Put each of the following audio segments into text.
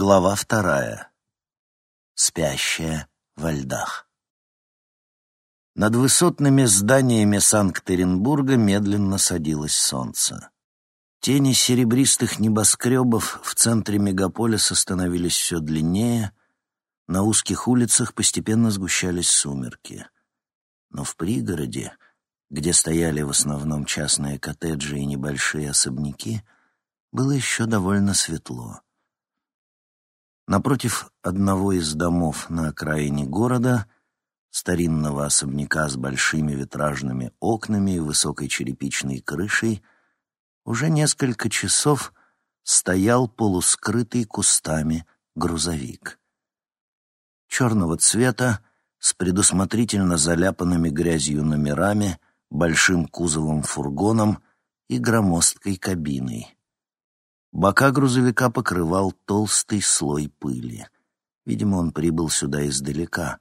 Глава вторая. Спящая во льдах. Над высотными зданиями Санкт-Петербурга медленно садилось солнце. Тени серебристых небоскребов в центре мегаполиса становились все длиннее, на узких улицах постепенно сгущались сумерки. Но в пригороде, где стояли в основном частные коттеджи и небольшие особняки, было еще довольно светло. Напротив одного из домов на окраине города, старинного особняка с большими витражными окнами и высокой черепичной крышей, уже несколько часов стоял полускрытый кустами грузовик. Черного цвета, с предусмотрительно заляпанными грязью номерами, большим кузовом фургоном и громоздкой кабиной. Бока грузовика покрывал толстый слой пыли. Видимо, он прибыл сюда издалека.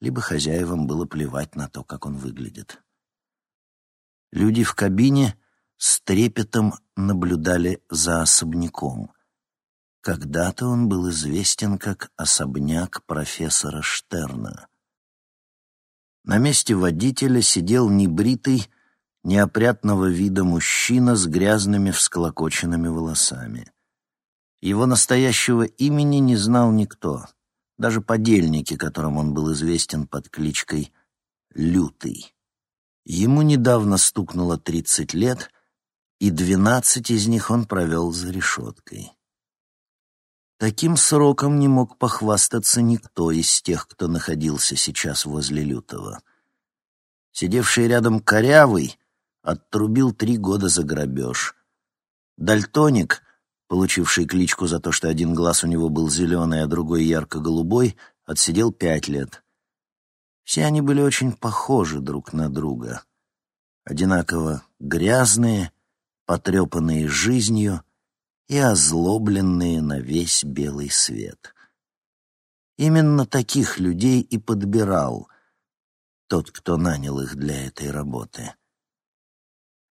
Либо хозяевам было плевать на то, как он выглядит. Люди в кабине с трепетом наблюдали за особняком. Когда-то он был известен как особняк профессора Штерна. На месте водителя сидел небритый, неопрятного вида мужчина с грязными всклокоченными волосами. Его настоящего имени не знал никто, даже подельники, которым он был известен под кличкой «Лютый». Ему недавно стукнуло тридцать лет, и двенадцать из них он провел за решеткой. Таким сроком не мог похвастаться никто из тех, кто находился сейчас возле Лютого. Сидевший рядом корявый, Оттрубил три года за грабеж. Дальтоник, получивший кличку за то, что один глаз у него был зеленый, а другой ярко-голубой, отсидел пять лет. Все они были очень похожи друг на друга. Одинаково грязные, потрепанные жизнью и озлобленные на весь белый свет. Именно таких людей и подбирал тот, кто нанял их для этой работы.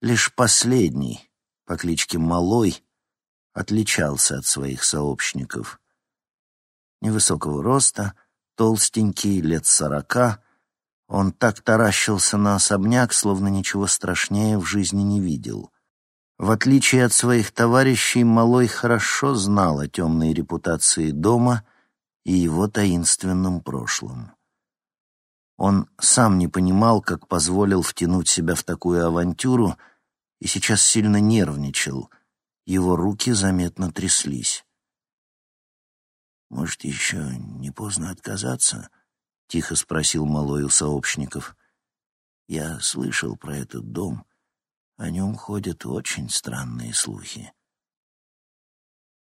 Лишь последний, по кличке Малой, отличался от своих сообщников. Невысокого роста, толстенький, лет сорока, он так таращился на особняк, словно ничего страшнее в жизни не видел. В отличие от своих товарищей, Малой хорошо знал о темной репутации дома и его таинственном прошлом. Он сам не понимал, как позволил втянуть себя в такую авантюру, и сейчас сильно нервничал. Его руки заметно тряслись. «Может, еще не поздно отказаться?» — тихо спросил малой у сообщников. «Я слышал про этот дом. О нем ходят очень странные слухи».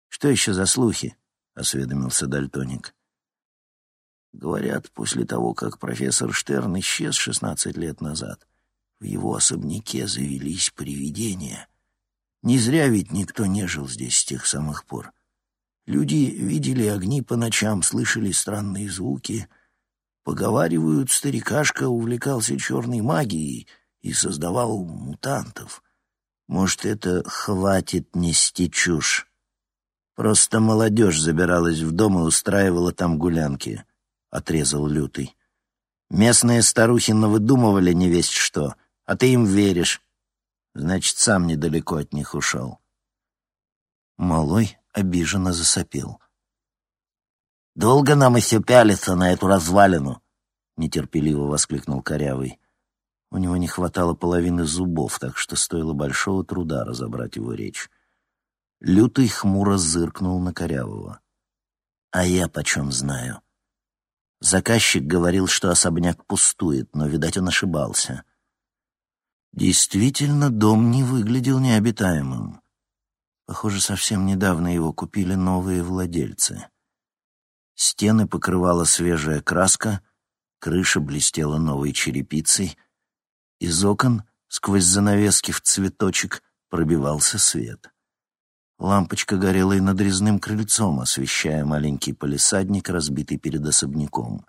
«Что еще за слухи?» — осведомился Дальтоник. Говорят, после того, как профессор Штерн исчез шестнадцать лет назад, в его особняке завелись привидения. Не зря ведь никто не жил здесь с тех самых пор. Люди видели огни по ночам, слышали странные звуки. Поговаривают, старикашка увлекался черной магией и создавал мутантов. Может, это хватит нести чушь? Просто молодежь забиралась в дом и устраивала там гулянки —— отрезал Лютый. «Местные старухи навыдумывали не весть что, а ты им веришь. Значит, сам недалеко от них ушел». Малой обиженно засопел. «Долго нам еще пялиться на эту развалину?» — нетерпеливо воскликнул Корявый. У него не хватало половины зубов, так что стоило большого труда разобрать его речь. Лютый хмуро зыркнул на Корявого. «А я почем знаю?» Заказчик говорил, что особняк пустует, но, видать, он ошибался. Действительно, дом не выглядел необитаемым. Похоже, совсем недавно его купили новые владельцы. Стены покрывала свежая краска, крыша блестела новой черепицей. Из окон, сквозь занавески в цветочек, пробивался свет. Лампочка горела и над резным крыльцом, освещая маленький полисадник, разбитый перед особняком.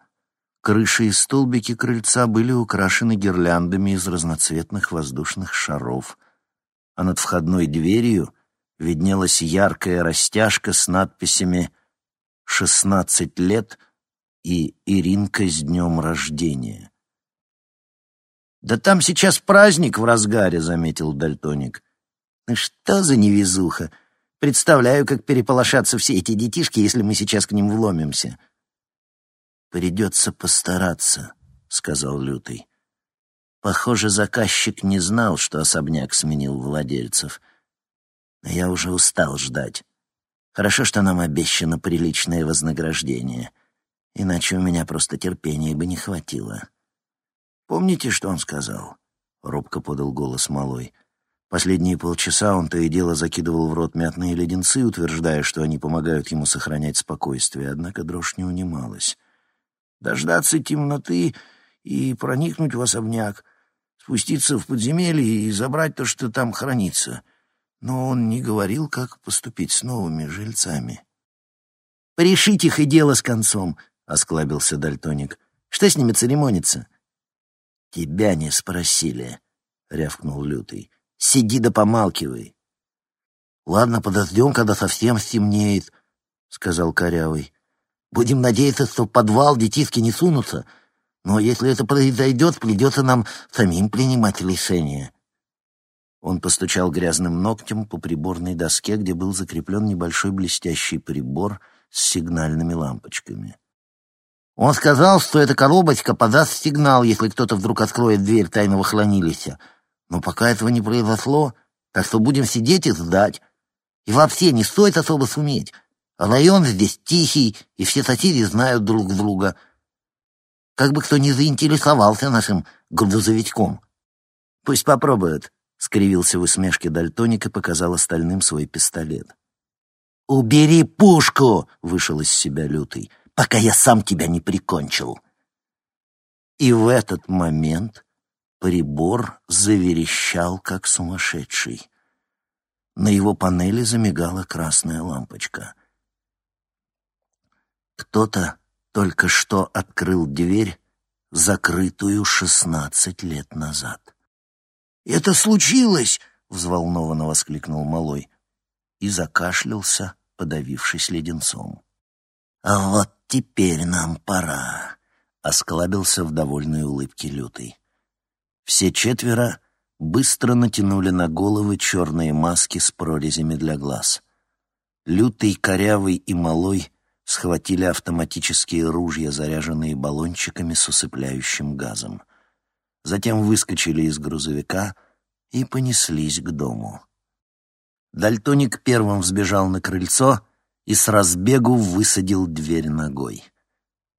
Крыши и столбики крыльца были украшены гирляндами из разноцветных воздушных шаров, а над входной дверью виднелась яркая растяжка с надписями шестнадцать лет и Иринка с днем рождения. «Да там сейчас праздник в разгаре», — заметил Дальтоник. «Ну что за невезуха? Представляю, как переполошатся все эти детишки, если мы сейчас к ним вломимся». «Придется постараться», — сказал Лютый. Похоже, заказчик не знал, что особняк сменил владельцев. Но я уже устал ждать. Хорошо, что нам обещано приличное вознаграждение. Иначе у меня просто терпения бы не хватило. «Помните, что он сказал?» — робко подал голос малой. Последние полчаса он то и дело закидывал в рот мятные леденцы, утверждая, что они помогают ему сохранять спокойствие, однако дрожь не унималась. «Дождаться темноты и проникнуть в особняк, спуститься в подземелье и забрать то, что там хранится. Но он не говорил, как поступить с новыми жильцами». «Порешить их и дело с концом», — осклабился Дальтоник. «Что с ними церемониться?» «Тебя не спросили», — рявкнул Лютый. «Сиди да помалкивай». «Ладно, подождем, когда совсем стемнеет», — сказал Корявый. «Будем надеяться, что в подвал детишки не сунутся, но если это произойдет, придется нам самим принимать решение». Он постучал грязным ногтем по приборной доске, где был закреплен небольшой блестящий прибор с сигнальными лампочками. Он сказал, что эта коробочка подаст сигнал, если кто-то вдруг откроет дверь тайного хранилища. Но пока этого не произошло, так что будем сидеть и ждать. И вообще не стоит особо суметь. Район здесь тихий, и все соседи знают друг друга. Как бы кто ни заинтересовался нашим грузовичком. Пусть попробуют, — скривился в усмешке Дальтоник и показал остальным свой пистолет. «Убери пушку!» — вышел из себя лютый пока я сам тебя не прикончил. И в этот момент прибор заверещал, как сумасшедший. На его панели замигала красная лампочка. Кто-то только что открыл дверь, закрытую шестнадцать лет назад. «Это случилось!» — взволнованно воскликнул Малой и закашлялся, подавившись леденцом. «А вот теперь нам пора», — осклабился в довольной улыбке Лютый. Все четверо быстро натянули на головы черные маски с прорезями для глаз. Лютый, Корявый и Малой схватили автоматические ружья, заряженные баллончиками с усыпляющим газом. Затем выскочили из грузовика и понеслись к дому. Дальтоник первым взбежал на крыльцо — и с разбегу высадил дверь ногой.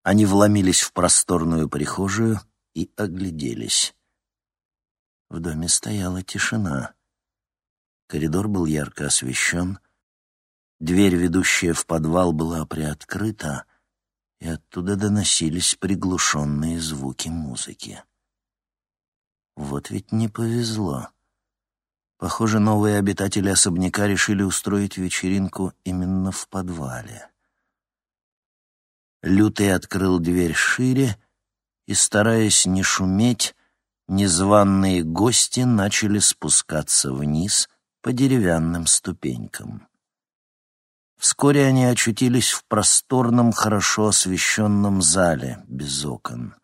Они вломились в просторную прихожую и огляделись. В доме стояла тишина. Коридор был ярко освещен. Дверь, ведущая в подвал, была приоткрыта, и оттуда доносились приглушенные звуки музыки. Вот ведь не повезло. Похоже, новые обитатели особняка решили устроить вечеринку именно в подвале. Лютый открыл дверь шире, и, стараясь не шуметь, незваные гости начали спускаться вниз по деревянным ступенькам. Вскоре они очутились в просторном, хорошо освещенном зале без окон.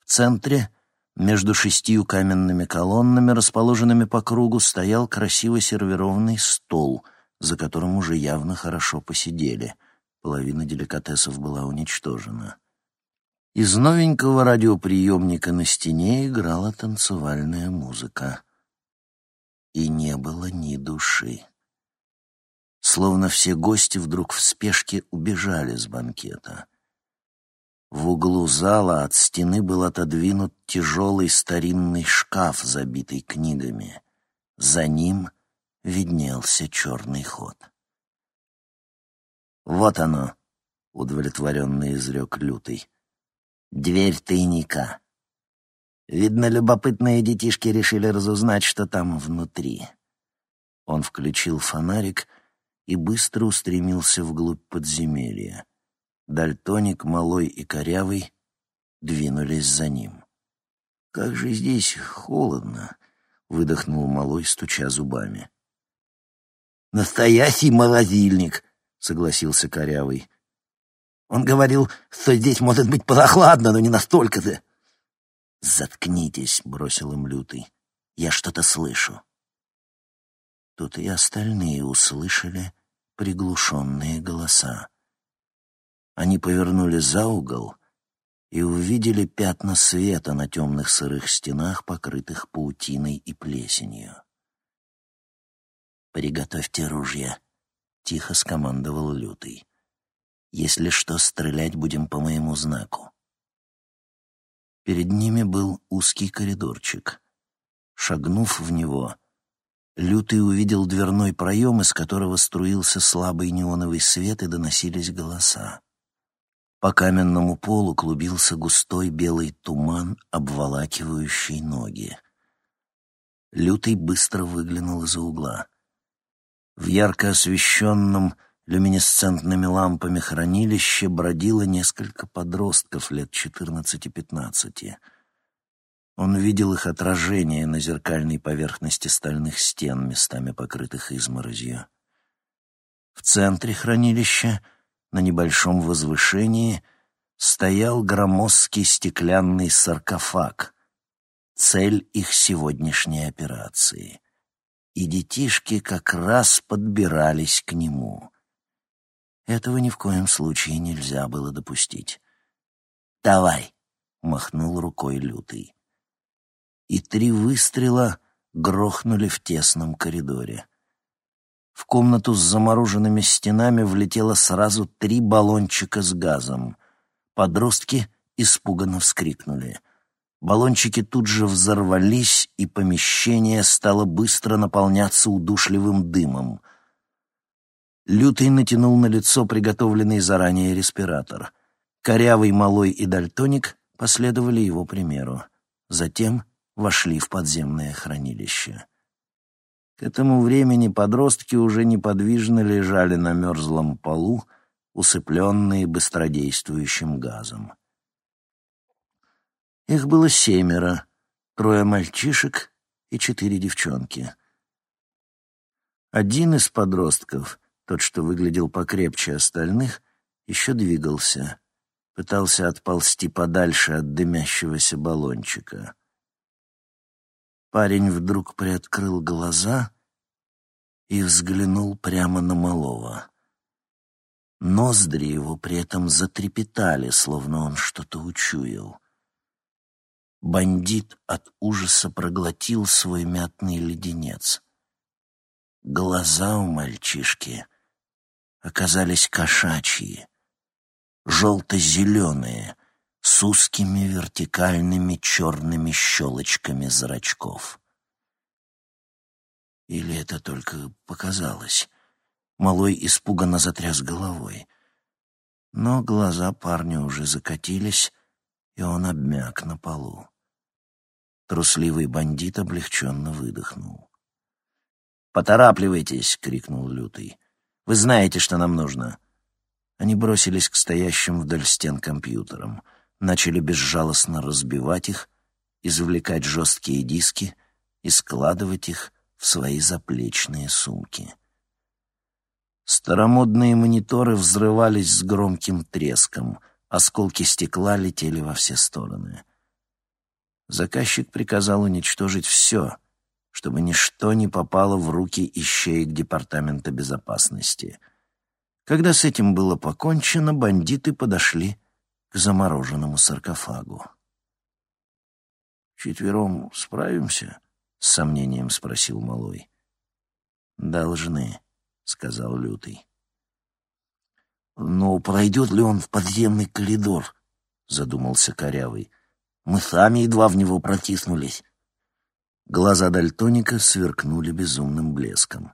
В центре между шестью каменными колоннами, расположенными по кругу, стоял красиво сервированный стол, за которым уже явно хорошо посидели. Половина деликатесов была уничтожена. Из новенького радиоприемника на стене играла танцевальная музыка. И не было ни души. Словно все гости вдруг в спешке убежали с банкета — в углу зала от стены был отодвинут тяжелый старинный шкаф, забитый книгами. За ним виднелся черный ход. «Вот оно», — удовлетворенно изрек Лютый. «Дверь тайника. Видно, любопытные детишки решили разузнать, что там внутри». Он включил фонарик и быстро устремился вглубь подземелья. Дальтоник, Малой и Корявый двинулись за ним. «Как же здесь холодно!» — выдохнул Малой, стуча зубами. «Настоящий морозильник!» — согласился Корявый. Он говорил, что здесь может быть прохладно, но не настолько-то. «Заткнитесь», — бросил им Лютый. «Я что-то слышу». Тут и остальные услышали приглушенные голоса. Они повернули за угол и увидели пятна света на темных сырых стенах, покрытых паутиной и плесенью. «Приготовьте ружья», — тихо скомандовал Лютый. «Если что, стрелять будем по моему знаку». Перед ними был узкий коридорчик. Шагнув в него, Лютый увидел дверной проем, из которого струился слабый неоновый свет и доносились голоса. По каменному полу клубился густой белый туман, обволакивающий ноги. Лютый быстро выглянул из-за угла. В ярко освещенном люминесцентными лампами хранилище бродило несколько подростков лет четырнадцати-пятнадцати — он видел их отражение на зеркальной поверхности стальных стен, местами покрытых изморозью. В центре хранилища, на небольшом возвышении, стоял громоздкий стеклянный саркофаг, цель их сегодняшней операции. И детишки как раз подбирались к нему. Этого ни в коем случае нельзя было допустить. «Давай!» — махнул рукой Лютый и три выстрела грохнули в тесном коридоре. В комнату с замороженными стенами влетело сразу три баллончика с газом. Подростки испуганно вскрикнули. Баллончики тут же взорвались, и помещение стало быстро наполняться удушливым дымом. Лютый натянул на лицо приготовленный заранее респиратор. Корявый, малой и дальтоник последовали его примеру. Затем вошли в подземное хранилище. К этому времени подростки уже неподвижно лежали на мерзлом полу, усыпленные быстродействующим газом. Их было семеро, трое мальчишек и четыре девчонки. Один из подростков, тот, что выглядел покрепче остальных, еще двигался, пытался отползти подальше от дымящегося баллончика. Парень вдруг приоткрыл глаза и взглянул прямо на малого. Ноздри его при этом затрепетали, словно он что-то учуял. Бандит от ужаса проглотил свой мятный леденец. Глаза у мальчишки оказались кошачьи, желто-зеленые, с узкими вертикальными черными щелочками зрачков. Или это только показалось? Малой испуганно затряс головой. Но глаза парня уже закатились, и он обмяк на полу. Трусливый бандит облегченно выдохнул. «Поторапливайтесь!» — крикнул Лютый. «Вы знаете, что нам нужно!» Они бросились к стоящим вдоль стен компьютерам — начали безжалостно разбивать их, извлекать жесткие диски и складывать их в свои заплечные сумки. Старомодные мониторы взрывались с громким треском, осколки стекла летели во все стороны. Заказчик приказал уничтожить все, чтобы ничто не попало в руки ищеек Департамента безопасности. Когда с этим было покончено, бандиты подошли к замороженному саркофагу. «Четвером справимся?» — с сомнением спросил Малой. «Должны», — сказал Лютый. «Но пройдет ли он в подземный коридор?» — задумался Корявый. «Мы сами едва в него протиснулись». Глаза Дальтоника сверкнули безумным блеском.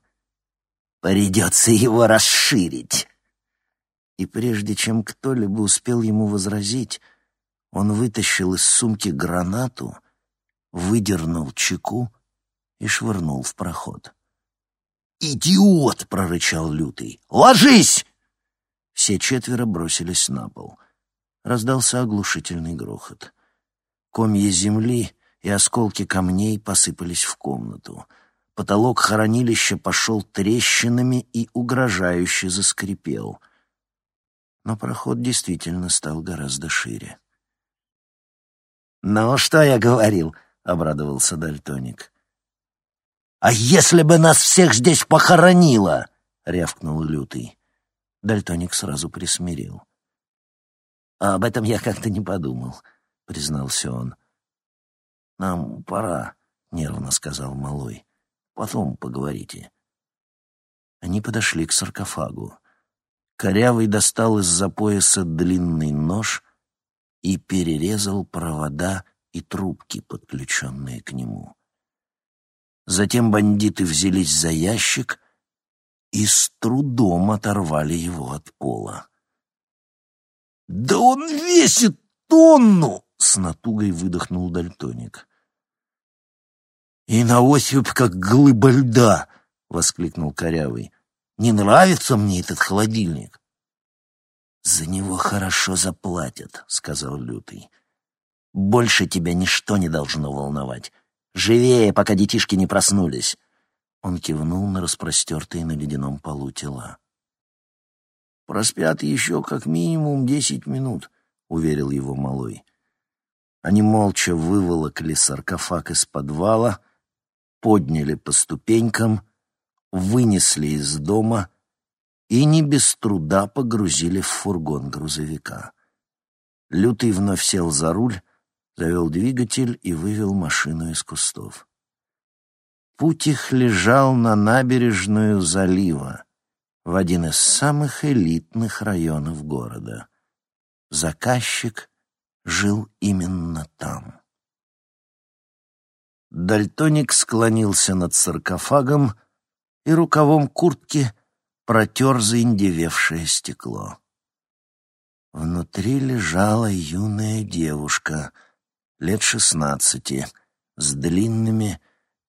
«Придется его расширить!» И прежде чем кто-либо успел ему возразить, он вытащил из сумки гранату, выдернул чеку и швырнул в проход. «Идиот!» — прорычал Лютый. «Ложись!» Все четверо бросились на пол. Раздался оглушительный грохот. Комья земли и осколки камней посыпались в комнату. Потолок хоронилища пошел трещинами и угрожающе заскрипел — но проход действительно стал гораздо шире. «Ну, что я говорил?» — обрадовался Дальтоник. «А если бы нас всех здесь похоронило?» — рявкнул Лютый. Дальтоник сразу присмирил. «А об этом я как-то не подумал», — признался он. «Нам пора», — нервно сказал Малой. «Потом поговорите». Они подошли к саркофагу. Корявый достал из-за пояса длинный нож и перерезал провода и трубки, подключенные к нему. Затем бандиты взялись за ящик и с трудом оторвали его от пола. «Да он весит тонну!» — с натугой выдохнул дальтоник. «И на ощупь как глыба льда!» — воскликнул Корявый. «Не нравится мне этот холодильник!» «За него хорошо заплатят», — сказал Лютый. «Больше тебя ничто не должно волновать. Живее, пока детишки не проснулись!» Он кивнул на распростертые на ледяном полу тела. «Проспят еще как минимум десять минут», — уверил его малой. Они молча выволокли саркофаг из подвала, подняли по ступенькам, вынесли из дома и не без труда погрузили в фургон грузовика. Лютый вновь сел за руль, завел двигатель и вывел машину из кустов. Путь их лежал на набережную залива, в один из самых элитных районов города. Заказчик жил именно там. Дальтоник склонился над саркофагом и рукавом куртки протер заиндевевшее стекло. Внутри лежала юная девушка, лет шестнадцати, с длинными,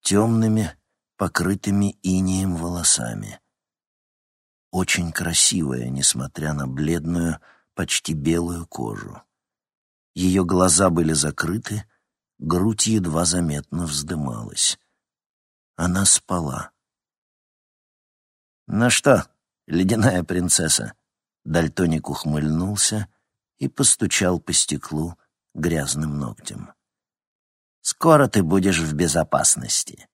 темными, покрытыми инеем волосами. Очень красивая, несмотря на бледную, почти белую кожу. Ее глаза были закрыты, грудь едва заметно вздымалась. Она спала. «Ну что, ледяная принцесса?» Дальтоник ухмыльнулся и постучал по стеклу грязным ногтем. Скоро ты будешь в безопасности.